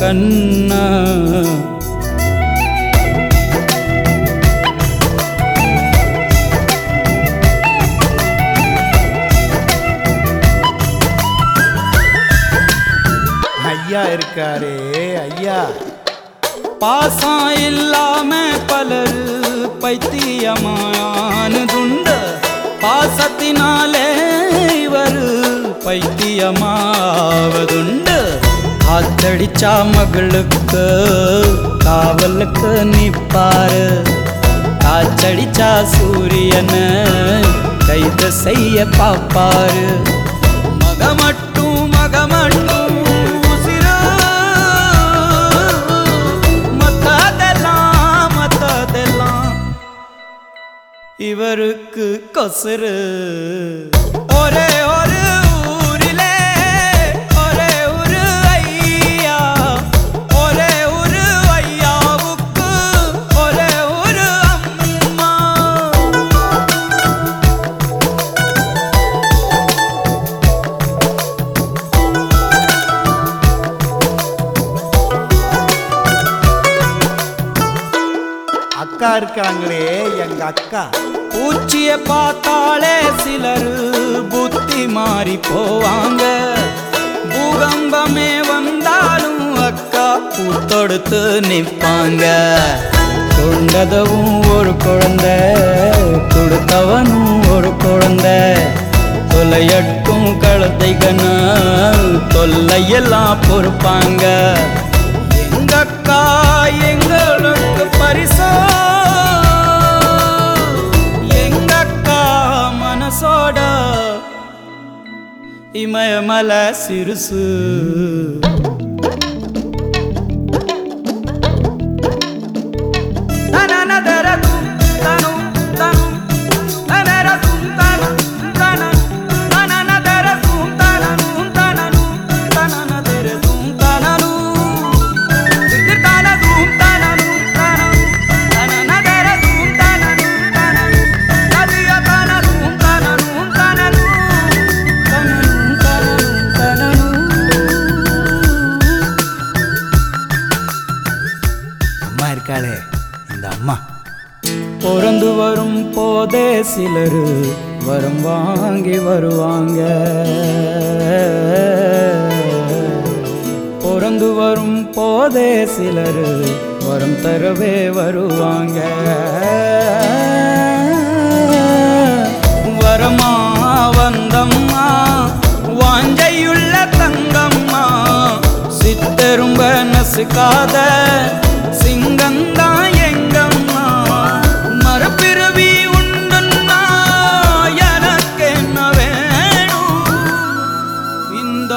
கண்ணா. ஐயா இருக்காரே ஐயா. பாசம் இல்லாம பலர் பைத்தியமானதுண்டு பாசத்தினாலே இவர் பைத்தியமாவதுண்டு. காத்தடிச்சா மகளுக்கு காவலுக்கு நிப்பாரு. காச்சடிச்சா சூரியனை கைது செய்ய பாப்பாரு. மக மட்டும் இவருக்கு கொசுரு அக்கா இருக்காங்களே எங்க அக்கா. பூச்சிய பார்த்தாலே சிலர் புத்தி மாறி போவாங்க. பூகம்பமே வந்தாலும் அக்கா பூத்தொடுத்து நிற்பாங்க. கொண்டதவும் ஒரு குழந்தை கொடுத்தவனும் ஒரு குழந்தை. தொலையட்டும் கழுத்தைகனா தொல்லையெல்லாம் பொறுப்பாங்க. எங்க அக்கா எங்களுக்கு பரிசோ? இமயமல சிறுசு பிறந்து வரும் போதே சிலர் வரம் வாங்கி வருவாங்க. பிறந்து வரும் போதே சிலர் வரம் தரவே வருவாங்க. வரமா வந்தம்மா வாஞ்சையுள்ள தங்கம்மா சித்தரும்ப நசுக்காத ಚಂದ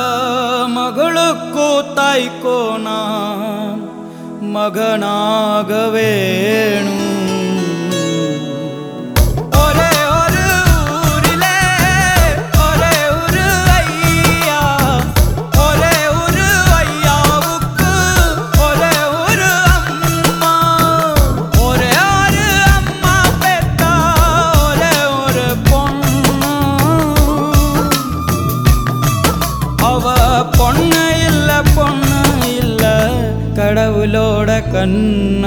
ಮಗಳಕ್ಕೂ ತಾಯ್ಕೋನ ಮಗನಾಗವೇಣು. कन्न